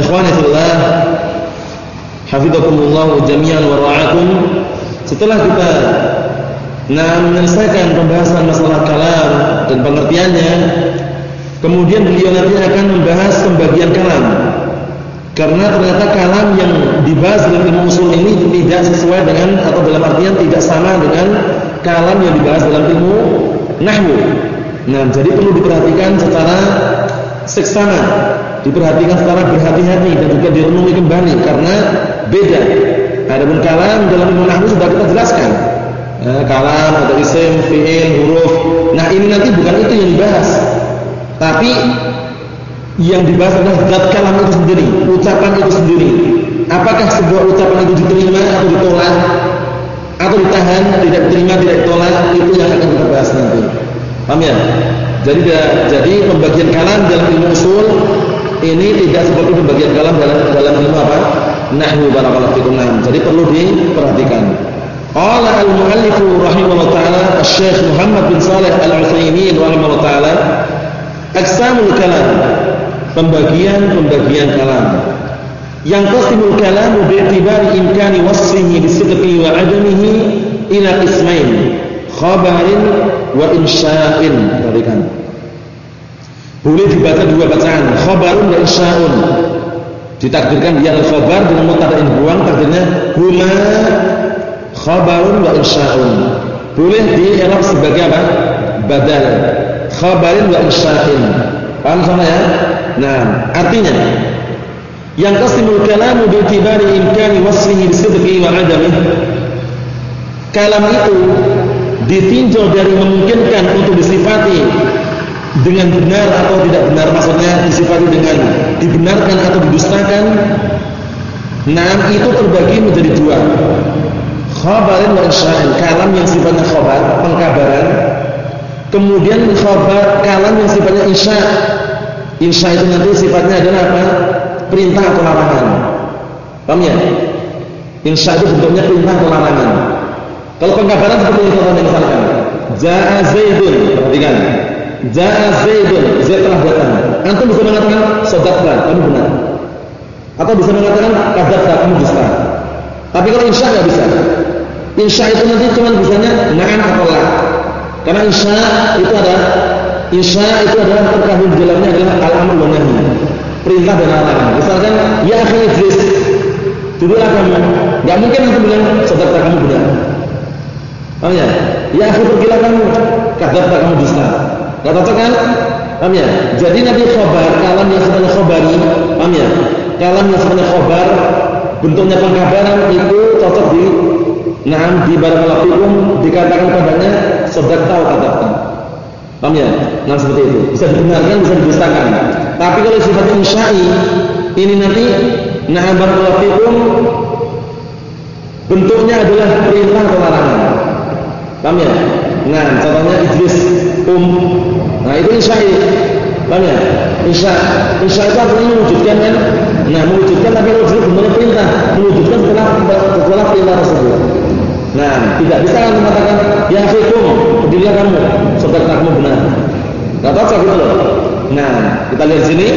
Ikhwani fillah, hafizakumullah jami'an wa. Setelah kita nah menyelesaikan pembahasan masalah kalam dan pengertiannya, kemudian beliau nanti akan membahas pembagian kalam. Karena ternyata kalam yang dibahas dalam ilmu usul ini tidak sesuai dengan atau dalam artian tidak sama dengan kalam yang dibahas dalam ilmu nahwu. Nah, jadi perlu diperhatikan secara seksama diperhatikan secara berhati-hati dan juga direnungi kembali karena beda. Adapun kalam dalam ilmu nahwu sudah kita jelaskan. Nah, kalam ada isim, fiil, huruf. Nah, ini nanti bukan itu yang dibahas. Tapi yang dibahas adalah zat kalam itu sendiri, ucapan itu sendiri. Apakah sebuah ucapan itu diterima atau ditolak atau ditahan, tidak diterima, tidak ditolak, itu yang akan kita bahas nanti. Paham ya? Jadi jadi pembagian kalam dalam ilmu usul ini tidak seperti pembagian kalam dalam dalam ilmu apa? Nahwu barakallahu fikum. Jadi perlu diperhatikan. Qala al-muallif rahimahullah taala Syekh Muhammad bin Shalih Al-Utsaimin rahimahullah taala aqsamul kalam pembagian-pembagian kalam yang qasimul kalam bi'tibari imkani wasfihi bisidqi wa adamihi ila qismain khabarin wa insya'in perhatikan boleh dibaca dua bacaan, khabarun dan insya'un. Ditakdirkan dia al-khabar dengan mutada'in buang takdirnya huma khabarun wa insya'un. Boleh di i'rab sebagai apa? Badal. Khabarin wa insya'in. Paham sama ya? Nah, artinya yang qasimul kalamu bi itibari imkani wasfihi bisidqi wa adamih. Kalam itu ditinjau dari memungkinkan untuk disifati dengan benar atau tidak benar maksudnya disifati dengan dibenarkan atau didustakan nah itu terbagi menjadi dua. Khabarin wa insya'in kalam yang sifatnya khabar pengkabaran. Kemudian khabar kalam yang sifatnya insya. Insya itu nanti sifatnya adalah apa? Perintah atau larangan. Paham ya? Insya itu bentuknya perintah atau larangan. Kalau pengkabaran seperti ini misalkan ja'a zaidun perhatikan Zaidun, Zaid telah datang. Antum bisa mengatakan sadaqta, kamu benar. Atau bisa mengatakan kadzabta, kamu dusta. Tapi kalau insya enggak bisa. Insya itu nanti cuma bisanya na'am atau la. Karena insya itu ada insya itu adalah terkandung di dalamnya adalah al-amr wa. Perintah dan larangan. Misalkan ya akhi Idris, duduklah kamu. Enggak mungkin antum bilang sadaqta kamu benar. Oh ya? Ya akhi pergilah kamu, kadzabta kamu dusta. Enggak cocok kan? Paham ya? Jadi Nabi khobar, kalam yang sebenarnya khobari, paham ya? Kalam yang sebenarnya khobar, bentuknya pengkabaran itu cocok di Nah, di barakallahu dikatakan padanya sodak tahu kata Paham ya? Nah seperti itu. Bisa dibenarkan, bisa didustakan. Tapi kalau sifatnya insya'i, ini nanti nah barakallahu bentuknya adalah perintah atau larangan. Paham ya? Nah, contohnya Idris um. Nah, itu insya Paham ya? Insya. Insya itu artinya mewujudkan kan? Nah, mewujudkan tapi dulu bentuknya perintah, mewujudkan setelah setelah perintah tersebut. Nah, tidak bisa kan mengatakan ya fikum, berdirilah kamu, saudara kamu benar. Enggak cocok gitu loh. Nah, kita lihat sini.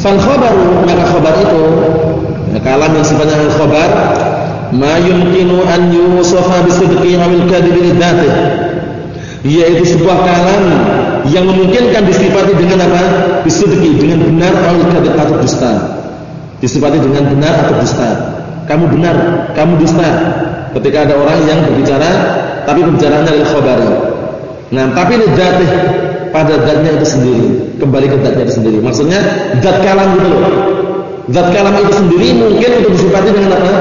Fal khabaru maka khabar itu ya, kalam yang sifatnya khabar ma yumkinu an yusafa bisidqi awil kadhibi lidzatih yaitu sebuah kalam yang memungkinkan disifati dengan apa? Bisidqi dengan benar atau atau dusta. Disifati dengan benar atau dusta. Kamu benar, kamu dusta. Ketika ada orang yang berbicara tapi pembicaraannya adalah khabari. Nah, tapi lidzatih pada zatnya itu sendiri, kembali ke zatnya itu sendiri. Maksudnya zat kalam gitu loh. Zat kalam itu sendiri mungkin untuk disifati dengan apa?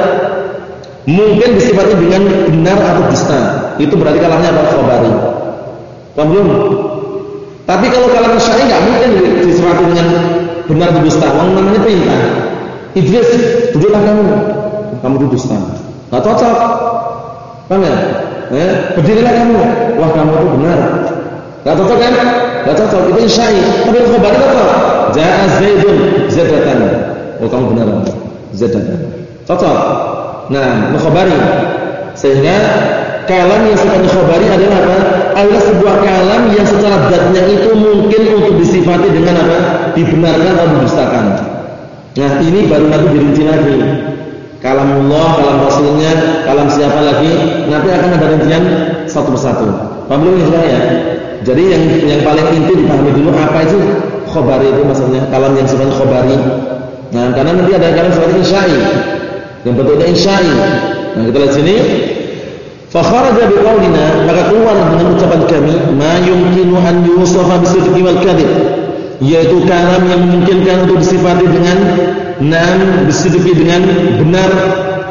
mungkin disifati dengan benar atau dusta. Itu berarti kalamnya apa? Khabari. Belum? Tapi kalau kalam syar'i enggak mungkin disifati dengan benar atau dusta. Wong namanya perintah. Idris, duduklah kamu. Kamu duduk dusta. Enggak cocok. Paham ya? Eh, berdirilah kamu. Wah, kamu itu benar. Enggak cocok kan? Enggak cocok. Itu insyai. Tapi khabar itu apa? Ja'a Zaidun zadatan. Oh, kamu benar. Zadatan. Cocok. Nah, mukhabari. Sehingga kalam yang sifatnya khabari adalah apa? Adalah sebuah kalam yang secara datnya itu mungkin untuk disifati dengan apa? Dibenarkan atau didustakan. Nah, ini baru nanti dirinci lagi. Kalam Allah, kalam Rasulnya, kalam siapa lagi? Nanti akan ada rincian satu persatu. Paham belum ya? Jadi yang yang paling inti dipahami dulu apa itu khabari itu maksudnya kalam yang sifatnya khabari. Nah, karena nanti ada kalam sifatnya insyai. Yang bentuknya insyai. Nah, kita lihat sini Fa kharaja biqaulina maka keluar dengan ucapan kami ma yumkinu an yusafa bisidqi wal kadhib yaitu kalam yang memungkinkan untuk disifati dengan nam bisidqi dengan benar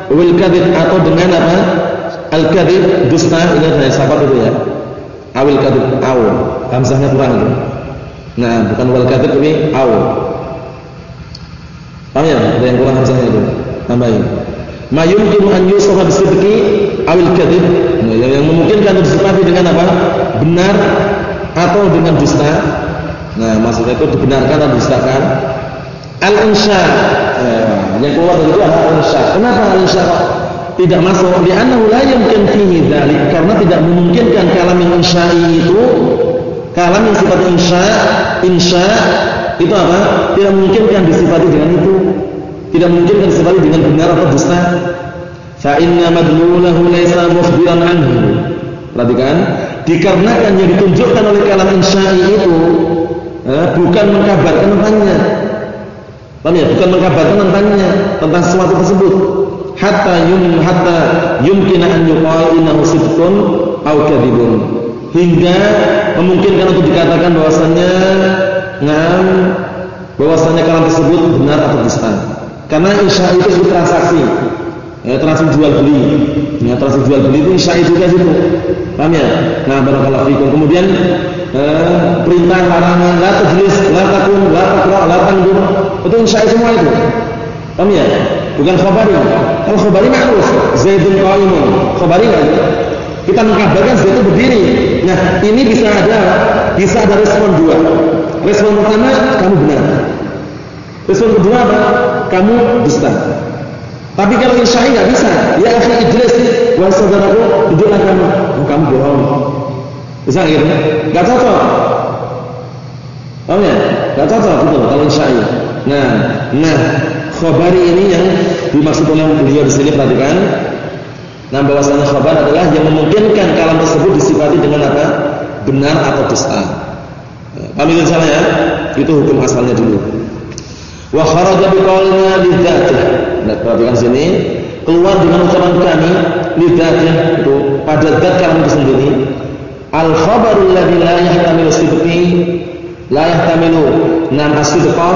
wal kadhib atau dengan apa? Al kadhib dusta ini saya sahabat itu ya. Awil kadhib aw. Hamzahnya kurang itu nah bukan wal kadhib ini aw. Paham ya? Ada yang kurang hamzahnya itu? Tambahin ma yumkinu an yusafa bisidqi awil kadhib yang memungkinkan disifati dengan apa? benar atau dengan dusta. Nah, maksudnya itu dibenarkan atau didustakan. Al-insya. Eh, yang keluar dari itu adalah al-insya. Kenapa al-insya tidak masuk? Karena la yumkin fihi dzalik. Karena tidak memungkinkan kalam yang insya'i itu kalam yang sifat insya, insya itu apa? Tidak memungkinkan disifati dengan itu. Tidak memungkinkan disifati dengan benar atau dusta fa inna madlulahu laysa mukhbiran anhu. Perhatikan, dikarenakan yang ditunjukkan oleh kalam insya'i itu eh, bukan mengkabarkan tentangnya. Paham ya? Bukan mengkabarkan tentangnya, tentang sesuatu tersebut. Hatta yum hatta yumkina an yuqal innahu sidqun aw. Hingga memungkinkan untuk dikatakan bahwasannya ngam bahwasannya kalam tersebut benar atau dusta. Karena insya itu transaksi. Ya, transaksi jual beli. Ya, transaksi jual beli itu syai juga situ paham ya? Nah barakallahu fikum. Kemudian eh, perintah larangan la tajlis la takun la taqra la tandur itu syai semua itu. Paham ya? Bukan khabari kalau khabari ma'ruf zaidun qa'imun. Khabari kan kita mengkabarkan Zaid itu berdiri. Nah ini bisa ada bisa ada respon dua. Respon pertama kamu benar. Respon kedua apa kamu dusta tapi kalau insya'i nggak bisa. Ya akhi ijlis, wahai saudaraku, duduklah kamu. Oh, kamu bohong. Bisa gitu? Gak cocok. Paham ya? Gak cocok gitu kalau insya'i. Nah, nah, khabari ini yang dimaksud oleh beliau di sini perhatikan. Nah, bahwasanya khabar adalah yang memungkinkan kalam tersebut disifati dengan apa? Benar atau dusta. Paham itu salah ya? Itu hukum asalnya dulu. Wa kharaja biqaulina lidzatih Nah, perhatikan sini, keluar dengan ucapan kami lidzatih itu pada zat kalam itu sendiri. Al khabarul ladzi la yahtamilu sidqi la yahtamilu nam as-sidqa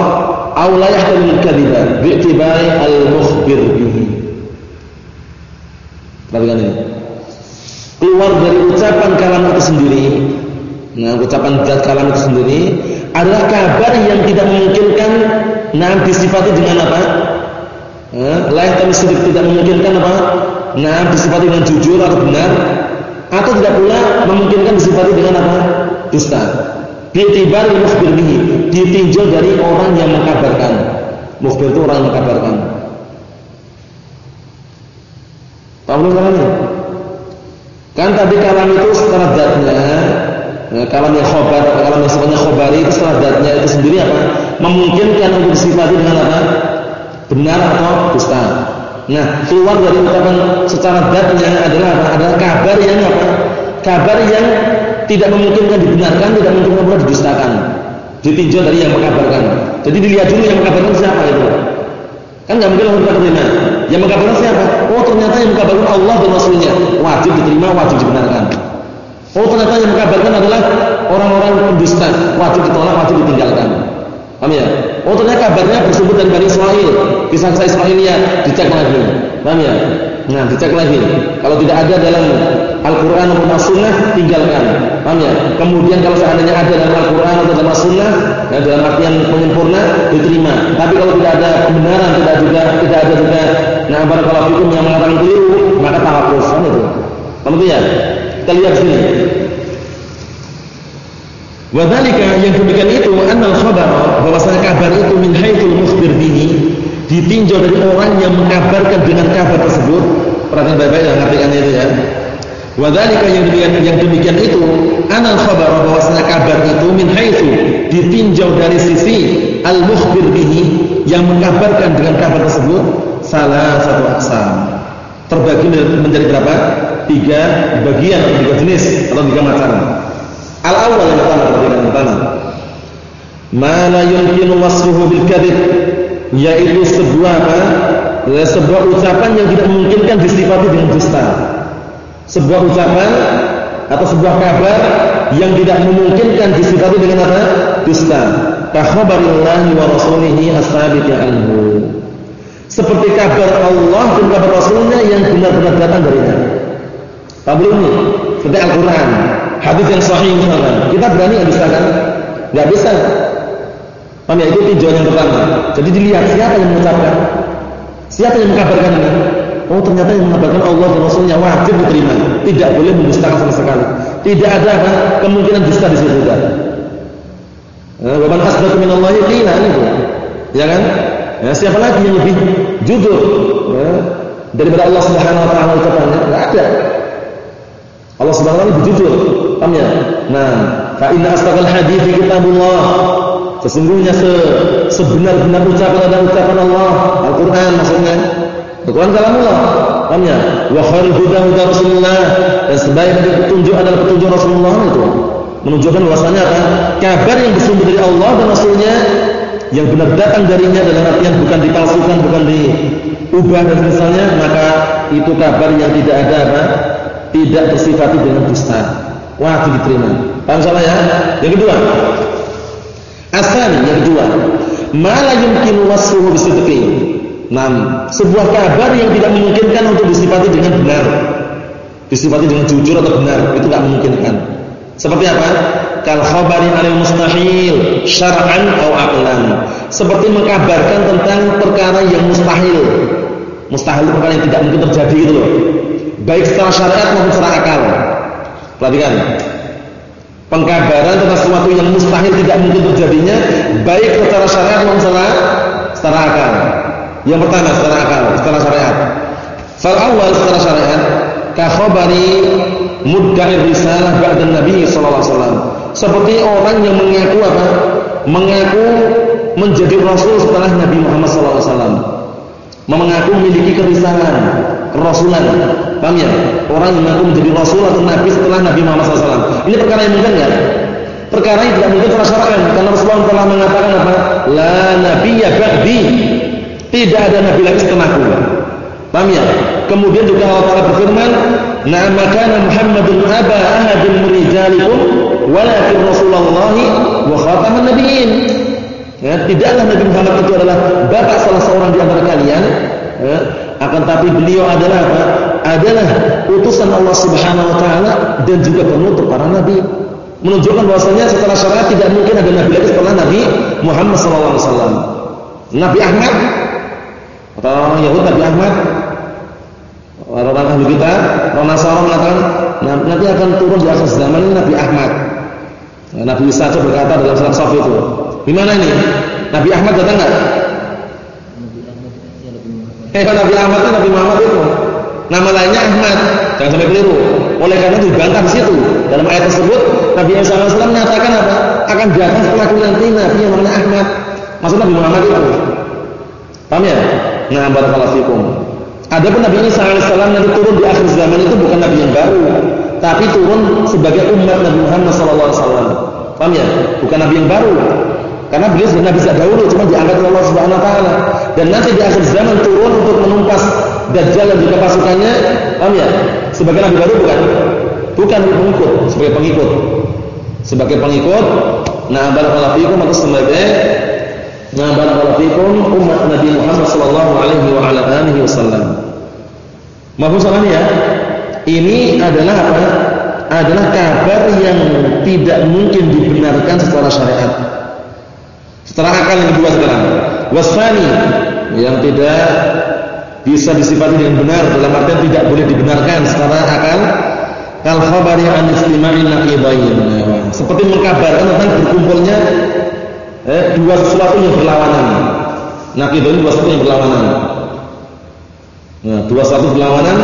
aw la yahtamilu kadhiba bi'tibari al-mukhbir bihi. Perhatikan ini. Keluar dari ucapan kalam itu sendiri. Nah, ucapan zat kalam itu sendiri adalah kabar yang tidak memungkinkan nah disifati dengan apa? lain kami sedikit tidak memungkinkan apa? Nah, disifati dengan jujur atau benar atau tidak pula memungkinkan disifati dengan apa? Dusta. Bi'tibar mukhbir bihi, ditinjau dari orang yang mengkabarkan. Mukhbir itu orang yang mengkabarkan. Tahu belum ini? Kan tadi kalam itu secara zatnya, nah, kalam yang khobar, kalam yang sebenarnya khobari itu secara zatnya itu sendiri apa? Memungkinkan untuk disifati dengan apa? benar atau dusta. Nah, keluar dari ucapan secara datnya adalah apa? Adalah kabar yang apa? Kabar yang tidak memungkinkan dibenarkan, tidak memungkinkan pula didustakan. Ditinjau dari yang mengabarkan. Jadi dilihat dulu yang mengabarkan siapa itu. Kan nggak mungkin kita terima. Yang mengabarkan siapa? Oh ternyata yang mengabarkan Allah dan Rasulnya. Wajib diterima, wajib dibenarkan. Oh ternyata yang mengabarkan adalah orang-orang pendusta. Wajib ditolak, wajib ditinggalkan. Paham ya? Oh ternyata kabarnya bersumber dari Bani Israel. Kisah-kisah Israelia dicek lagi. Paham ya? Nah, dicek lagi. Kalau tidak ada dalam Al-Quran maupun As-Sunnah, tinggalkan. Paham ya? Kemudian kalau seandainya ada dalam Al-Quran atau dalam As-Sunnah, ya, dalam artian penyempurna, diterima. Tapi kalau tidak ada kebenaran, tidak juga tidak ada juga nah barakallahu fikum yang mengatakan keliru, maka tawakuf. Paham itu? Paham ya? Kita lihat sini. Wadhalika yang demikian itu annal khabar bahwasanya kabar itu min haitsul mukhbir bihi ditinjau dari orang yang mengabarkan dengan kabar tersebut. Perhatian baik-baik yang ngartikannya itu ya. Wadhalika yang demikian yang demikian itu anal khabar bahwasanya kabar itu min haitsu ditinjau dari sisi al mukhbir bihi yang mengabarkan dengan kabar tersebut salah satu aksam. Terbagi menjadi berapa? Tiga bagian atau tiga jenis atau tiga macam. Al-awwal yang pertama yang pertama. Ma la yumkinu wasfuhu bil kadhib yaitu sebuah apa? Ya, sebuah ucapan yang tidak memungkinkan disifati dengan dusta. Sebuah ucapan atau sebuah kabar yang tidak memungkinkan disifati dengan apa? Dusta. Ka khabarillahi wa rasulihi as-sabiti anhu. Seperti kabar Allah dan kabar Rasulnya yang benar-benar datang darinya. Tak ini? Seperti Al-Quran hadis yang sahih misalkan, kita berani nggak bisa kan? Bisa. Paham ya? Itu tinjauan yang pertama. Jadi dilihat siapa yang mengucapkan, siapa yang mengabarkan ini. Oh ternyata yang mengabarkan Allah dan Rasulnya wajib diterima, tidak boleh mendustakan sama sekali. Tidak ada apa kemungkinan dusta di situ juga. Waman asbatu min Allah qila itu. Ya kan? Ya, siapa lagi yang lebih jujur ya, daripada Allah Subhanahu wa taala ucapannya? Enggak ada. Allah Subhanahu wa taala jujur. Paham ya? Nah, fa inna asdaqal hadits kitabullah. Sesungguhnya se sebenar-benar ucapan adalah ucapan Allah, Al-Qur'an maksudnya. Al-Qur'an kalamullah. Paham ya? Wa khairul huda Rasulullah. Dan sebaik-baik petunjuk adalah petunjuk Rasulullah itu. Menunjukkan bahwasanya apa? Kabar yang bersumber dari Allah dan Rasulnya yang benar datang darinya dalam artian bukan dipalsukan, bukan diubah dan misalnya, maka itu kabar yang tidak ada apa? Tidak bersifat dengan dusta wajib diterima. Paham salah ya? Yang kedua, asal yang kedua, malah yumkin wasfuhu bisidqi. Enam, sebuah kabar yang tidak memungkinkan untuk disifati dengan benar. Disifati dengan jujur atau benar, itu tidak memungkinkan. Seperti apa? Kal khabarin 'anil mustahil syar'an atau aqlan. Seperti mengkabarkan tentang perkara yang mustahil. Mustahil itu perkara yang tidak mungkin terjadi itu loh. Baik secara syariat maupun secara akal. Perhatikan. Pengkabaran tentang sesuatu yang mustahil tidak mungkin terjadinya baik secara syariat maupun secara secara akal. Yang pertama secara akal, secara syariat. Fal awal secara syariat ka khabari mudda'i risalah ba'da Nabi sallallahu alaihi wasallam. Seperti orang yang mengaku apa? Mengaku menjadi rasul setelah Nabi Muhammad sallallahu alaihi wasallam. Mengaku memiliki kerisalan, kerasulan. Paham ya? Orang yang mengaku menjadi rasul atau nabi setelah Nabi Muhammad SAW. Ini perkara yang mungkin ya? Perkara yang tidak mungkin syar'an karena Rasulullah telah mengatakan apa? La nabiyya ba'di. Tidak ada nabi lagi setelahku. Paham ya? Kemudian juga Allah Taala berfirman, "Na'am kana Muhammadun aba ahadin min rijalikum walakin Rasulullah wa khataman nabiyyin." Ya, tidaklah Nabi Muhammad itu adalah bapak salah seorang di antara kalian, ya, akan tapi beliau adalah apa? adalah utusan Allah Subhanahu wa taala dan juga penutup para nabi. Menunjukkan bahwasanya setelah syariat tidak mungkin ada nabi lagi setelah Nabi Muhammad wasallam. Nabi Ahmad atau orang Yahudi Nabi Ahmad orang ahli kita, orang Nasara mengatakan nanti akan turun di akhir zaman ini Nabi Ahmad. Nabi Isa berkata dalam surat Saf itu. Di mana ini? Nabi Ahmad datang enggak? Eh, Nabi Ahmad itu Nabi Muhammad itu. Nama lainnya Ahmad. Jangan sampai keliru. Oleh karena itu dibantah di situ. Dalam ayat tersebut Nabi Isa AS menyatakan apa? Akan datang setelah nanti Nabi yang namanya Ahmad. Maksudnya Nabi Muhammad itu. Paham ya? Nah, barakallahu fikum. Adapun Nabi Isa AS nanti turun di akhir zaman itu bukan Nabi yang baru, tapi turun sebagai umat Nabi Muhammad SAW. Paham ya? Bukan Nabi yang baru. Karena beliau sudah Nabi dahulu, cuma diangkat oleh Allah Subhanahu Wa Taala. Dan nanti di akhir zaman turun untuk menumpas Dajjal dan juga pasukannya, paham ya? Sebagai nabi baru bukan? Bukan pengikut, sebagai pengikut. Sebagai pengikut, nah barakallahu fiikum atau sebagai Nah, barakallahu fikum umat Nabi Muhammad sallallahu alaihi ala wasallam. Mahfuz ya? Ini adalah apa? Adalah kabar yang tidak mungkin dibenarkan secara syariat. Secara akal yang kedua sekarang. Wasfani yang tidak bisa disifati dengan benar dalam artian tidak boleh dibenarkan secara akal kal khabari an istima'in naqidain seperti mengkabarkan tentang berkumpulnya eh, dua sesuatu yang berlawanan. Naqidain dua sesuatu yang berlawanan. Nah, dua sesuatu berlawanan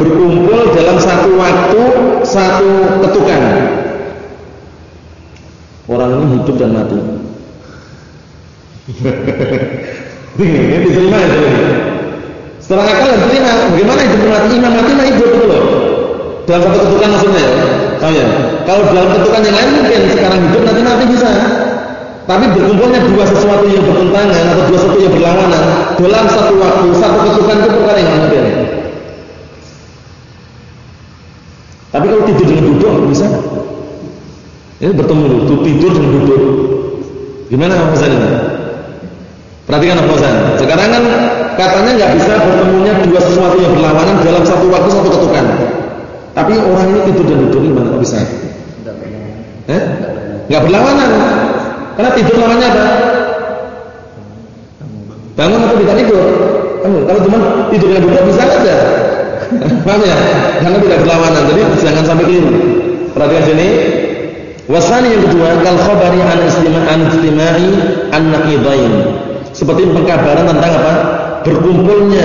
berkumpul dalam satu waktu satu ketukan. Orang ini hidup dan mati ini diterima ya setelah akal dan terima bagaimana dan mati imam mati mah hidup itu loh dalam satu ketukan maksudnya ya. Tahu ya? Kalau dalam ketukan yang lain mungkin sekarang hidup nanti nanti bisa. Tapi berkumpulnya dua sesuatu yang bertentangan atau dua sesuatu yang berlawanan dalam satu waktu, satu ketukan itu perkara yang mungkin. Tapi kalau tidur dengan duduk bisa. Ini bertemu dulu, tidur dengan duduk. Gimana ini? Perhatikan Hasan. Sekarang kan katanya nggak bisa bertemunya dua sesuatu yang berlawanan dalam satu waktu satu ketukan. Tapi orang ini tidur dan duduk gimana kok bisa? Eh? Enggak berlawanan. Karena tidur namanya apa? Bangun atau tidak tidur? Kalau cuma tidur dan duduk bisa aja. Paham ya? Karena tidak berlawanan. Jadi jangan sampai keliru. Perhatikan sini. Wasani yang kedua, kal khabari an istima'i an istima'i an. Seperti pengkabaran tentang apa? Berkumpulnya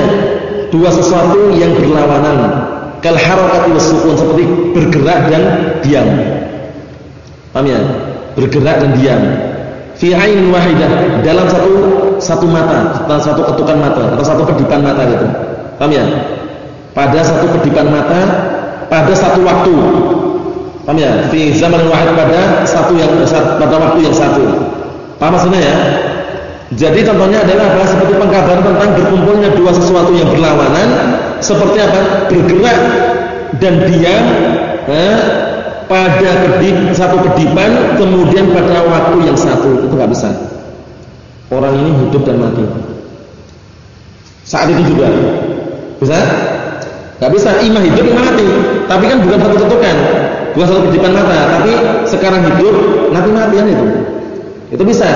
dua sesuatu yang berlawanan kal harakati was sukun seperti bergerak dan diam. Paham ya? Bergerak dan diam. Fi ainin wahidah dalam satu satu mata, dalam satu ketukan mata atau satu kedipan mata gitu. Paham ya? Pada satu kedipan mata pada satu waktu. Paham ya? Fi zaman wahid pada satu yang pada waktu yang satu. Paham maksudnya ya? Jadi contohnya adalah apa? Seperti pengkabaran tentang berkumpulnya dua sesuatu yang berlawanan, seperti apa? Bergerak dan diam eh, pada kedip satu kedipan, kemudian pada waktu yang satu itu nggak bisa. Orang ini hidup dan mati. Saat itu juga bisa? Gak bisa. Imah hidup, imah mati. Tapi kan bukan satu ketukan, bukan satu kedipan mata. Tapi sekarang hidup, nanti mati kan itu. Itu bisa.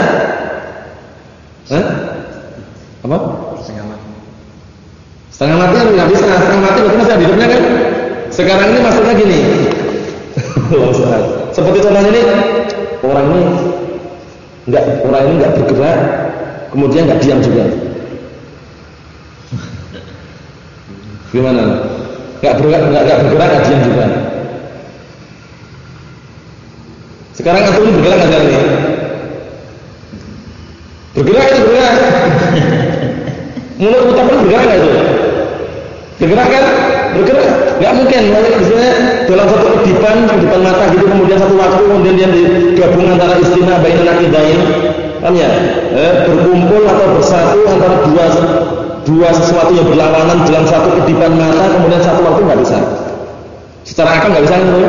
Hah? Apa? Setengah mati. Setengah mati kan nggak bisa, setengah mati berarti masih ada hidupnya kan? Sekarang ini maksudnya gini. Seperti contohnya ini, orang ini enggak orang ini enggak bergerak, kemudian enggak diam juga. Gimana? Enggak bergerak, enggak, enggak bergerak, enggak diam juga. Sekarang aku ini bergerak enggak nih? Bergerak itu bergerak. Mulut ucapan bergerak nggak itu? Bergerak kan? Bergerak. Nggak mungkin. Misalnya dalam satu kedipan, kedipan mata gitu, kemudian satu waktu, kemudian dia digabung antara istimewa bayi dan akidain. Kan ya? Eh, berkumpul atau bersatu antara dua dua sesuatu yang berlawanan dalam satu kedipan mata, kemudian satu waktu nggak bisa. Secara akal nggak bisa gitu.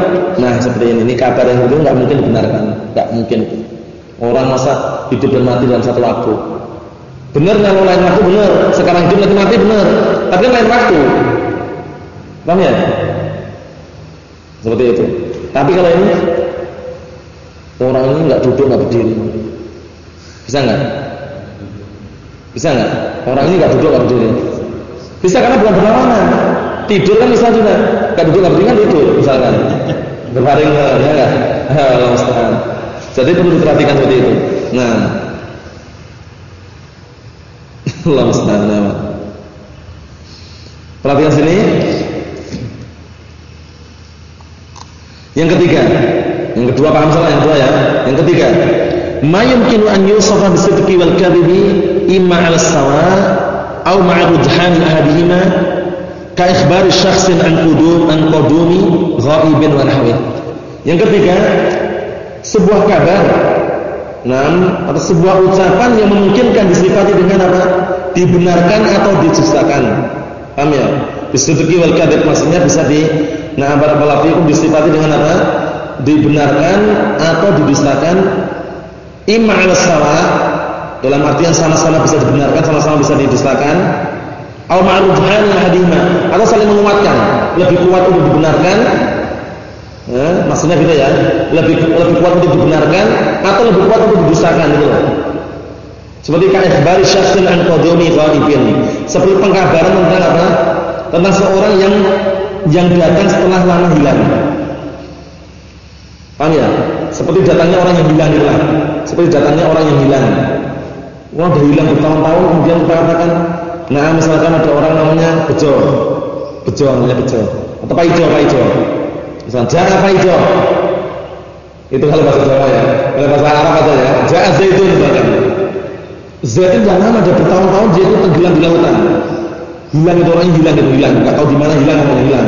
Nah seperti ini, ini kabar yang itu nggak mungkin dibenarkan, nggak mungkin. Orang masa hidup dan mati dalam satu waktu. Benar kalau lain waktu benar. Sekarang hidup nanti mati benar. Tapi lain waktu. Paham ya? Seperti itu. Tapi kalau ini orang ini nggak duduk nggak berdiri, bisa nggak? Bisa nggak? Orang ini nggak duduk nggak berdiri. Bisa karena bukan berlawanan. Tidur kan bisa juga. Nggak duduk nggak berdiri kan tidur misalkan. Berbaring ya nggak? Jadi perlu diperhatikan seperti itu. Nah, Allah musta'an. Perhatikan sini. Yang ketiga, yang kedua paham salah yang kedua ya. Yang ketiga, ma yumkinu an yusafa bisidqi wal kadhibi imma 'ala sawa aw ma'a rujhan ahadihima ka ikhbari syakhsin an qudum an qudumi ghaibin wa nahwi. Yang ketiga, sebuah kabar nah, atau sebuah ucapan yang memungkinkan disifati dengan apa? dibenarkan atau didustakan. Paham ya? Wal kadzib maksudnya bisa di nah barakallahu fikum disifati dengan apa? dibenarkan atau didustakan imma 'ala sawa Dalam artian sama-sama bisa dibenarkan, sama-sama bisa didustakan. Al ma'rujhan hadima atau saling menguatkan, lebih kuat untuk dibenarkan. Ya, maksudnya gitu ya, lebih lebih kuat untuk dibenarkan atau lebih kuat untuk didustakan gitu loh. Seperti ka'ikhbari syakhsin an qadumi ghaibin. Seperti pengkabaran tentang apa? Tentang seorang yang yang datang setelah lama hilang. Paham ya? Seperti datangnya orang yang hilang hilang. Seperti datangnya orang yang hilang. Wah, udah hilang bertahun-tahun kemudian kita katakan, nah misalkan ada orang namanya Bejo. Bejo namanya Bejo. Atau Pak Ijo, Pak Ijo. Misalnya, jangan Pak Ijo. Itu kalau bahasa Jawa ya. Kalau bahasa Arab aja ya. Jangan Zaitun misalkan. Zaitun jangan ada bertahun-tahun dia itu tenggelam di lautan. Hilang itu orangnya hilang itu hilang. Enggak tahu di mana hilang, mana hilang.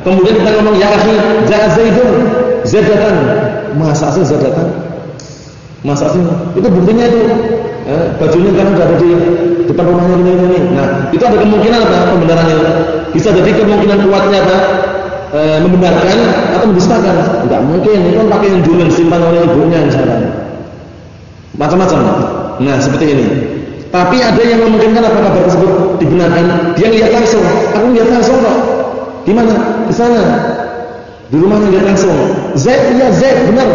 Kemudian kita ngomong ya akhi, jangan Zaitun. Zaid datang. Masa sih Zaid datang? Masa sih? Itu buktinya itu. Eh, bajunya kan sudah ada di depan rumahnya ini, ini. Nah, itu ada kemungkinan apa pembenarannya? Bisa jadi kemungkinan kuatnya apa? E, membenarkan atau mendustakan. Enggak mungkin. Itu kan pakai yang dulu disimpan oleh ibunya misalnya. Macam-macam. Nah, seperti ini. Tapi ada yang memungkinkan apa kabar tersebut dibenarkan. Dia lihat langsung. Aku lihat langsung kok. Di mana? Di sana. Di rumahnya lihat langsung. Z, iya Z, benar.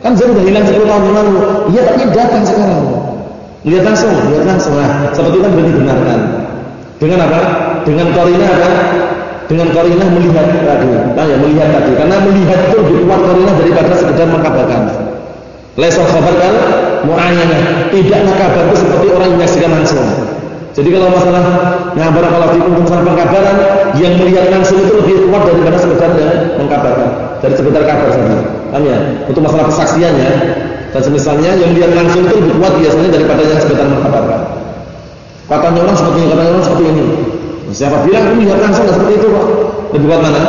Kan Z udah hilang 10 tahun yang lalu. Iya, tapi datang sekarang. Lihat langsung, lihat langsung. Nah, seperti itu kan berarti benarkan. Dengan apa? Dengan korina apa? Dengan korina melihat tadi. Nah, ya, melihat tadi. Karena melihat itu lebih kuat korina daripada sekedar mengkabarkan. Laisal khabar kan muayyanah. Tidaklah kabar itu seperti orang yang menyaksikan langsung. Jadi kalau masalah nah barakallahu fikum masalah pengkabaran yang melihat langsung itu lebih kuat daripada sekedar mengkabarkan. Dari sekedar kabar saja. Paham ya? Untuk masalah kesaksiannya dan semisalnya yang melihat langsung itu lebih kuat biasanya daripada yang sekedar mengkabarkan. Katanya orang seperti ini, katanya orang seperti ini. Siapa bilang melihat langsung tidak seperti itu kok? Lebih kuat mana?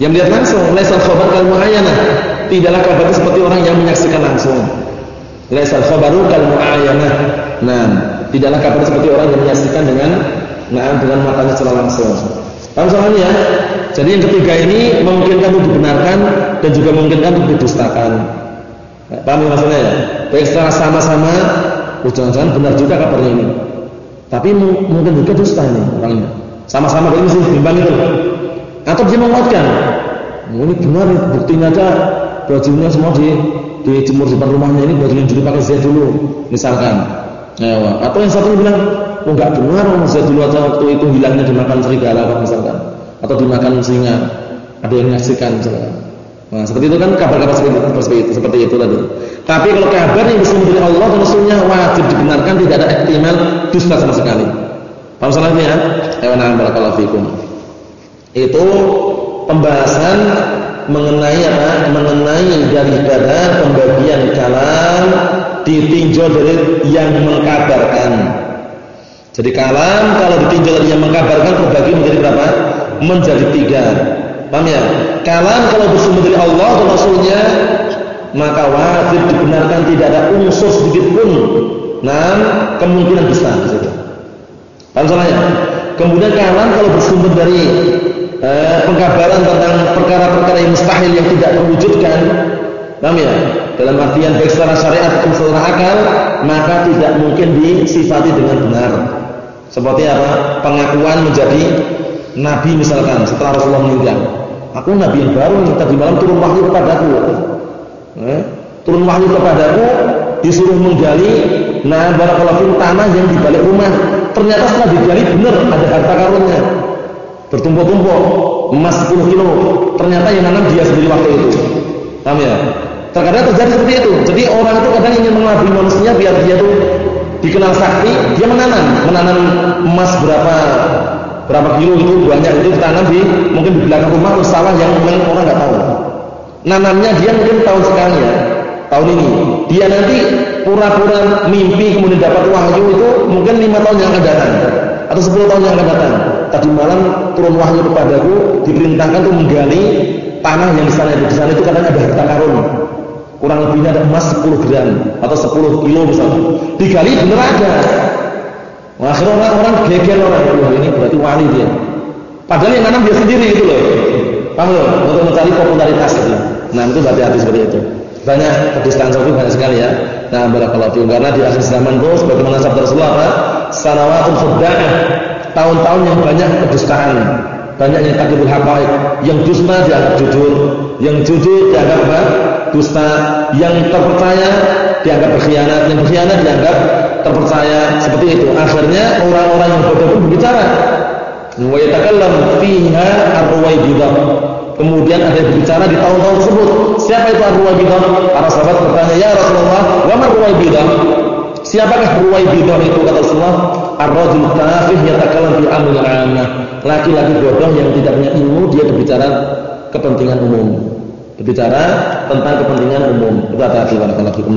Yang melihat langsung, laisal khabar kal muayyanah. Tidaklah kabar itu seperti orang yang menyaksikan langsung. Laisal khabaru kal muayyanah. Nah, tidaklah kabar seperti orang yang menyaksikan dengan nah dengan matanya secara langsung. Paham soalnya ya? Jadi yang ketiga ini memungkinkan untuk dibenarkan dan juga memungkinkan untuk didustakan. Paham ya maksudnya ya? Baik secara sama-sama, jangan-jangan benar juga kabarnya ini. Tapi mungkin juga dusta ini orangnya. Sama-sama ini sih bimbang itu. Atau dia menguatkan. Ini benar buktinya aja bajunya semua di di jemur depan rumahnya ini bajunya dulu pakai Z dulu misalkan Ya, atau yang satu bilang, oh enggak benar, oh, saya dulu aja waktu itu hilangnya dimakan serigala kan misalkan, atau dimakan singa, ada yang menyaksikan misalkan. Nah, seperti itu kan kabar-kabar seperti itu, seperti itu, seperti itu tadi. Tapi kalau kabar yang disebut dari Allah dan Rasulnya wajib dibenarkan, tidak ada ektimal dusta sama sekali. Paham salahnya ya? Nah, barakallahu fikum. Itu pembahasan mengenai apa? Mengenai daripada pembagian kalam ditinjau dari yang mengkabarkan. Jadi kalam kalau ditinjau dari yang mengkabarkan terbagi menjadi berapa? Menjadi tiga. Paham ya? Kalam kalau bersumber dari Allah dan Rasulnya maka wajib dibenarkan tidak ada unsur sedikit pun nah kemungkinan besar di situ. Paham? Kemudian kalam kalau bersumber dari eh, pengkabaran tentang perkara-perkara yang mustahil yang tidak terwujudkan, paham ya? dalam artian baik secara syariat atau secara akal maka tidak mungkin disifati dengan benar seperti apa pengakuan menjadi nabi misalkan setelah Rasulullah meninggal aku nabi yang baru nih tadi malam turun wahyu kepadaku. Eh? turun wahyu kepadaku disuruh menggali nah barakallahu tanah yang di balik rumah. Ternyata setelah digali benar ada harta karunnya. Bertumpuk-tumpuk emas 10 kilo. Ternyata yang nanam dia sendiri waktu itu. Paham ya? Terkadang terjadi seperti itu. Jadi orang itu kadang ingin mengelabui manusia biar dia tuh dikenal sakti, dia menanam, menanam emas berapa berapa kilo itu banyak itu ditanam di mungkin di belakang rumah atau sawah yang orang nggak tahu. Nanamnya dia mungkin tahun sekali ya, tahun ini. Dia nanti pura-pura mimpi kemudian dapat wahyu itu mungkin lima tahun yang akan datang atau sepuluh tahun yang akan datang. Tadi malam turun wahyu kepadaku diperintahkan untuk menggali tanah yang di sana itu di sana itu kadang ada harta karun kurang lebihnya ada emas 10 gram atau 10 kilo misalnya digali bener ada Wah, orang-orang geger orang wah ini berarti wali dia padahal yang nanam dia sendiri itu loh paham loh untuk mencari popularitas gitu. nah itu berarti hati seperti itu banyak kedustaan sofi banyak sekali ya Nah, barakallahu fiikum. Karena di akhir zaman itu sebagaimana sabda Rasulullah apa? Sanawatul khudda'ah. Tahun-tahun yang banyak kedustaan. Banyak yang takibul haqaiq. Yang dusta dianggap jujur, yang jujur dianggap apa? Dusta, yang terpercaya dianggap berkhianat, yang berkhianat dianggap terpercaya. Seperti itu. Akhirnya orang-orang yang bodoh pun berbicara. Wa yatakallam fiha ar-ruwaibidah Kemudian ada berbicara di tahun-tahun tersebut. Siapa itu Ar-Ruwaibidah? Para sahabat bertanya, "Ya Rasulullah, wa man Ruwaibidah?" Siapakah Ruwaibidah itu kata Rasulullah? Ar-rajul tafih yatakallam fi amril 'ammah. Laki-laki bodoh yang tidak punya ilmu, dia berbicara kepentingan umum. Berbicara tentang kepentingan umum. Itu hati-hati barakallahu fikum.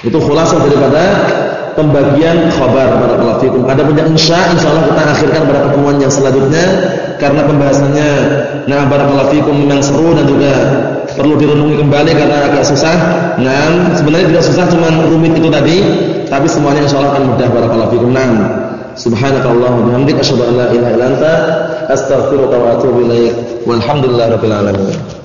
Itu khulasah daripada pembagian khabar barakallahu fikum. Ada punya insya insyaallah kita akhirkan pada pertemuan yang selanjutnya karena pembahasannya nah barakallahu fikum memang seru dan juga perlu direnungi kembali karena agak susah. Nah, sebenarnya tidak susah cuma rumit itu tadi, tapi semuanya insyaallah akan mudah barakallahu fikum. Nah, subhanakallah wa bihamdika asyhadu an la ilaha illa anta wa atubu alamin.